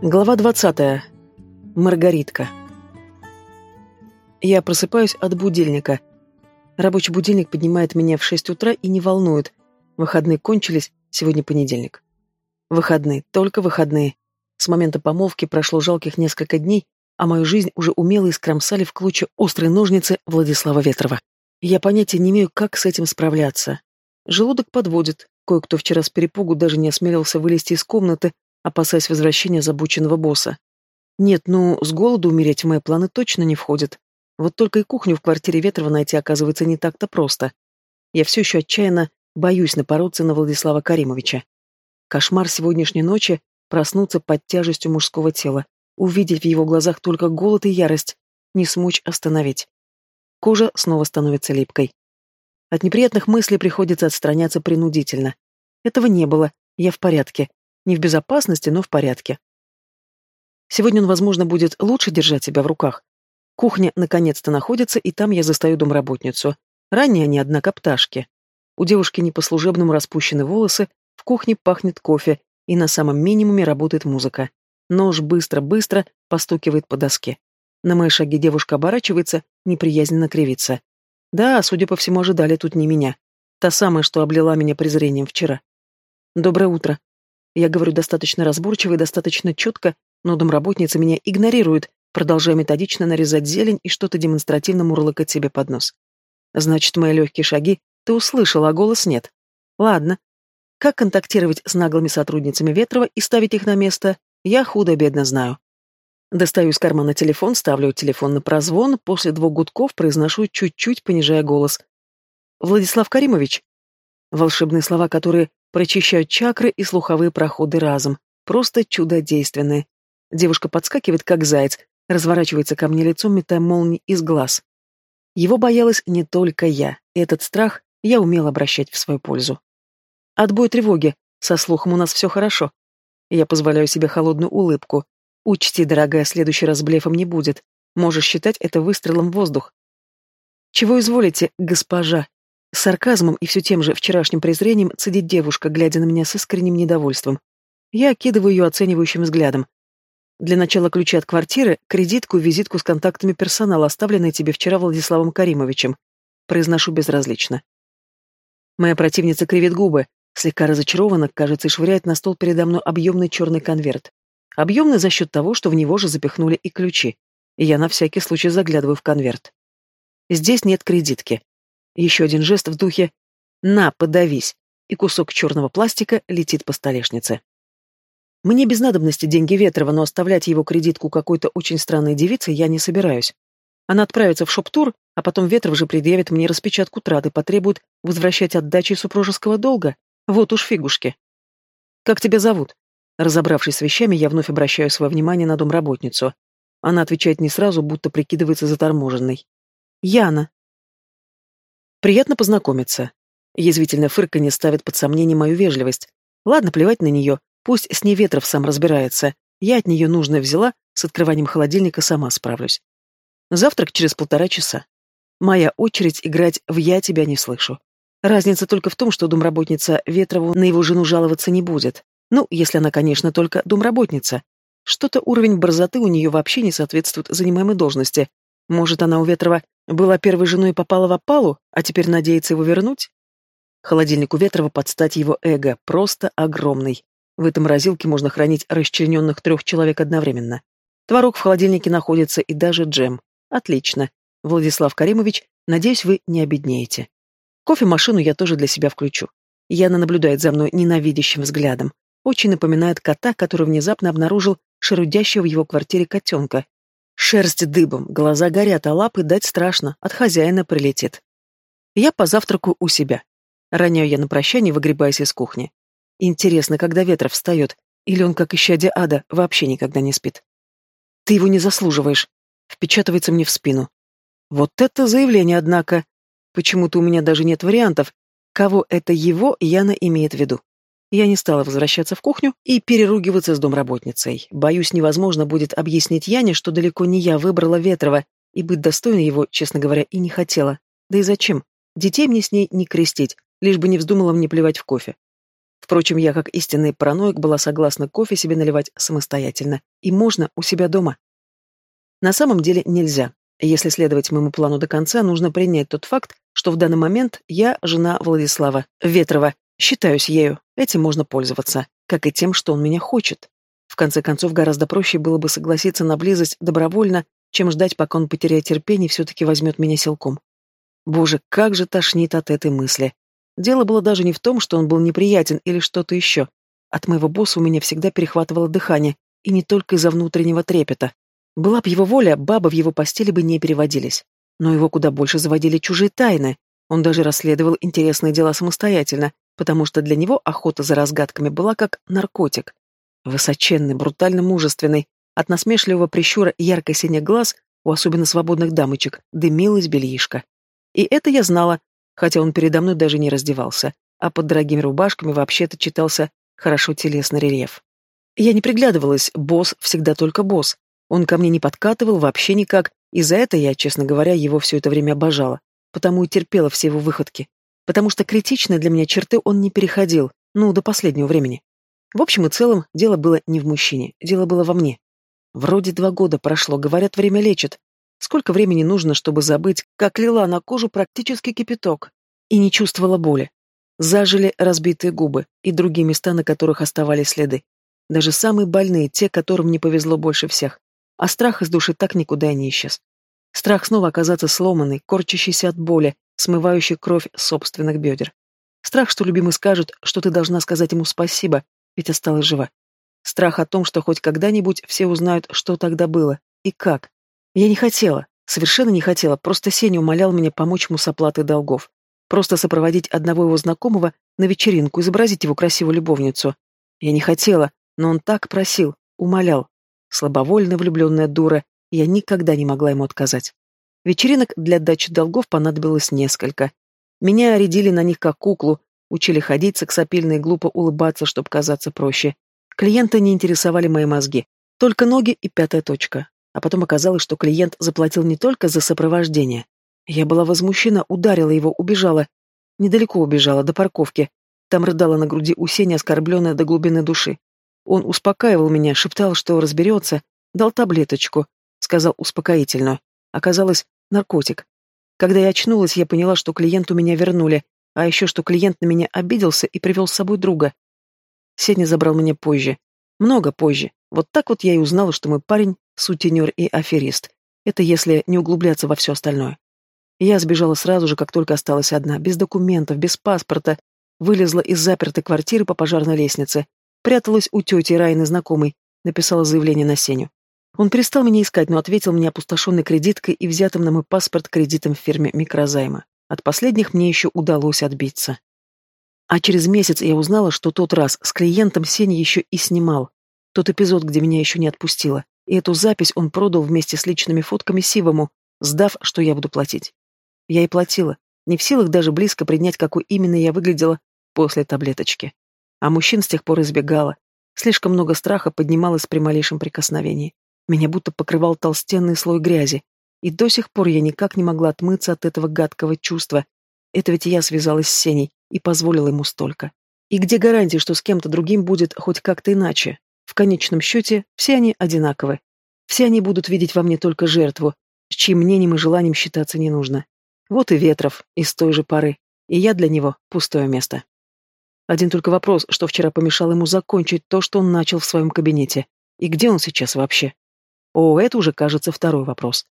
Глава 20. Маргаритка. Я просыпаюсь от будильника. Рабочий будильник поднимает меня в 6 утра и не волнует. Выходные кончились, сегодня понедельник. Выходные, только выходные. С момента помолвки прошло жалких несколько дней, а мою жизнь уже умело искромсали в клочья острые ножницы Владислава Ветрова. Я понятия не имею, как с этим справляться. Желудок подводит. Кое-кто вчера с перепугу даже не осмелился вылезти из комнаты, опасаясь возвращения забученного босса. Нет, ну, с голоду умереть в мои планы точно не входит. Вот только и кухню в квартире Ветрова найти оказывается не так-то просто. Я все еще отчаянно боюсь напороться на Владислава Каримовича. Кошмар сегодняшней ночи — проснуться под тяжестью мужского тела, увидеть в его глазах только голод и ярость, не смочь остановить. Кожа снова становится липкой. От неприятных мыслей приходится отстраняться принудительно. Этого не было, я в порядке, не в безопасности, но в порядке. Сегодня он, возможно, будет лучше держать себя в руках. Кухня наконец-то находится, и там я застаю домработницу. Ранее они, однако, пташки. У девушки не по-служебному распущены волосы, в кухне пахнет кофе, и на самом минимуме работает музыка. Нож быстро-быстро постукивает по доске. На мои шаги девушка оборачивается, неприязненно кривится. Да, судя по всему, ожидали тут не меня. Та самая, что облила меня презрением вчера. «Доброе утро», я говорю достаточно разборчиво и достаточно четко, но домработница меня игнорирует, продолжая методично нарезать зелень и что-то демонстративно мурлыкать себе под нос. Значит, мои легкие шаги ты услышал, а голос нет. Ладно. Как контактировать с наглыми сотрудницами Ветрова и ставить их на место, я худо-бедно знаю. Достаю из кармана телефон, ставлю телефон на прозвон, после двух гудков произношу, чуть-чуть понижая голос. «Владислав Каримович?» Волшебные слова, которые прочищают чакры и слуховые проходы разом. Просто чудодейственные. Девушка подскакивает, как заяц, разворачивается ко мне лицом, метая молнии из глаз. Его боялась не только я. Этот страх я умел обращать в свою пользу. Отбой тревоги. Со слухом у нас все хорошо. Я позволяю себе холодную улыбку. Учти, дорогая, следующий раз блефом не будет. Можешь считать это выстрелом в воздух. Чего изволите, госпожа? С сарказмом и все тем же вчерашним презрением цедит девушка, глядя на меня с искренним недовольством. Я окидываю ее оценивающим взглядом. Для начала ключи от квартиры, кредитку и визитку с контактами персонала, оставленные тебе вчера Владиславом Каримовичем. Произношу безразлично. Моя противница кривит губы, слегка разочарованно, кажется, и швыряет на стол передо мной объемный черный конверт. Объемный за счет того, что в него же запихнули и ключи. И я на всякий случай заглядываю в конверт. Здесь нет кредитки. Еще один жест в духе «На, подавись!» и кусок черного пластика летит по столешнице. Мне без надобности деньги Ветрова, но оставлять его кредитку какой-то очень странной девице я не собираюсь. Она отправится в шоп-тур, а потом Ветров же предъявит мне распечатку траты, потребует возвращать отдачи супружеского долга. Вот уж фигушки. «Как тебя зовут?» Разобравшись с вещами, я вновь обращаю свое внимание на домработницу. Она отвечает не сразу, будто прикидывается заторможенной. «Яна», Приятно познакомиться. Язвительное фырканье ставит под сомнение мою вежливость. Ладно, плевать на нее, пусть с ней Ветров сам разбирается. Я от нее нужное взяла, с открыванием холодильника сама справлюсь. Завтрак через полтора часа. Моя очередь играть в «я тебя не слышу». Разница только в том, что домработница Ветрову на его жену жаловаться не будет. Ну, если она, конечно, только домработница. Что-то уровень борзоты у нее вообще не соответствует занимаемой должности. Может, она у Ветрова была первой женой и попала в опалу, а теперь надеется его вернуть? Холодильник у Ветрова под стать его эго, просто огромный. В этом морозилке можно хранить расчлененных трех человек одновременно. Творог в холодильнике находится и даже джем. Отлично. Владислав Каримович, надеюсь, вы не обеднеете. Кофемашину я тоже для себя включу. Яна наблюдает за мной ненавидящим взглядом. Очень напоминает кота, который внезапно обнаружил шерудящего в его квартире котенка Шерсть дыбом, глаза горят, а лапы дать страшно, от хозяина прилетит. Я позавтракаю у себя. Роняю я на прощание, выгребаясь из кухни. Интересно, когда ветров встает, или он, как исчадие ада, вообще никогда не спит. Ты его не заслуживаешь. Впечатывается мне в спину. Вот это заявление, однако. Почему-то у меня даже нет вариантов, кого это его Яна имеет в виду. Я не стала возвращаться в кухню и переругиваться с домработницей. Боюсь, невозможно будет объяснить Яне, что далеко не я выбрала Ветрова, и быть достойной его, честно говоря, и не хотела. Да и зачем? Детей мне с ней не крестить, лишь бы не вздумала мне плевать в кофе. Впрочем, я, как истинный параноик, была согласна кофе себе наливать самостоятельно. И можно у себя дома. На самом деле нельзя. Если следовать моему плану до конца, нужно принять тот факт, что в данный момент я жена Владислава Ветрова, считаюсь ею, этим можно пользоваться, как и тем, что он меня хочет. В конце концов, гораздо проще было бы согласиться на близость добровольно, чем ждать, пока он потеряет терпение и все-таки возьмет меня силком. Боже, как же тошнит от этой мысли. Дело было даже не в том, что он был неприятен или что-то еще. От моего босса у меня всегда перехватывало дыхание, и не только из-за внутреннего трепета. Была б его воля, бабы в его постели бы не переводились. Но его куда больше заводили чужие тайны. Он даже расследовал интересные дела самостоятельно, потому что для него охота за разгадками была как наркотик. Высоченный, брутально мужественный, от насмешливого прищура ярко-синих глаз у особенно свободных дамочек дымилась бельишко. И это я знала, хотя он передо мной даже не раздевался, а под дорогими рубашками вообще-то читался хорошо телесный рельеф. Я не приглядывалась, босс всегда только босс. Он ко мне не подкатывал вообще никак, и за это я, честно говоря, его все это время обожала, потому и терпела все его выходки, потому что критичные для меня черты он не переходил, ну, до последнего времени. В общем и целом, дело было не в мужчине, дело было во мне. Вроде два года прошло, говорят, время лечит. Сколько времени нужно, чтобы забыть, как лила на кожу практически кипяток, и не чувствовала боли. Зажили разбитые губы и другие места, на которых оставались следы. Даже самые больные, те, которым не повезло больше всех. А страх из души так никуда и не исчез. Страх снова оказаться сломанной, корчащейся от боли, смывающей кровь собственных бедер. Страх, что любимый скажет, что ты должна сказать ему спасибо, ведь осталась жива. Страх о том, что хоть когда-нибудь все узнают, что тогда было и как. Я не хотела, совершенно не хотела, просто Сеня умолял меня помочь ему с оплатой долгов. Просто сопроводить одного его знакомого на вечеринку, изобразить его красивую любовницу. Я не хотела, но он так просил, умолял. Слабовольная влюбленная дура, я никогда не могла ему отказать. Вечеринок для отдачи долгов понадобилось несколько. Меня оредили на них как куклу, учили ходить сексапильно и глупо улыбаться, чтобы казаться проще. Клиенты не интересовали мои мозги, только ноги и пятая точка. А потом оказалось, что клиент заплатил не только за сопровождение. Я была возмущена, ударила его, убежала. Недалеко убежала, до парковки. Там рыдала на груди у оскорбленная до глубины души. Он успокаивал меня, шептал, что разберется, дал таблеточку, сказал успокоительную. Оказалось, наркотик. Когда я очнулась, я поняла, что клиенту меня вернули, а еще что клиент на меня обиделся и привел с собой друга. Сеня забрал меня позже. Много позже. Вот так вот я и узнала, что мой парень — сутенер и аферист. Это если не углубляться во все остальное. Я сбежала сразу же, как только осталась одна, без документов, без паспорта, вылезла из запертой квартиры по пожарной лестнице, Пряталась у тети Райны знакомой, написала заявление на Сеню. Он перестал меня искать, но ответил мне опустошенной кредиткой и взятым на мой паспорт кредитом в фирме микрозайма. От последних мне еще удалось отбиться. А через месяц я узнала, что тот раз с клиентом Сеня еще и снимал. Тот эпизод, где меня еще не отпустило. И эту запись он продал вместе с личными фотками Сивому, сдав, что я буду платить. Я и платила, не в силах даже близко принять, какой именно я выглядела после таблеточки. А мужчин с тех пор избегала. Слишком много страха поднималось при малейшем прикосновении. Меня будто покрывал толстенный слой грязи. И до сих пор я никак не могла отмыться от этого гадкого чувства. Это ведь я связалась с Сеней и позволила ему столько. И где гарантия, что с кем-то другим будет хоть как-то иначе? В конечном счете, все они одинаковы. Все они будут видеть во мне только жертву, с чьим мнением и желанием считаться не нужно. Вот и Ветров из той же поры. И я для него пустое место. Один только вопрос, что вчера помешал ему закончить то, что он начал в своем кабинете. И где он сейчас вообще? О, это уже, кажется, второй вопрос.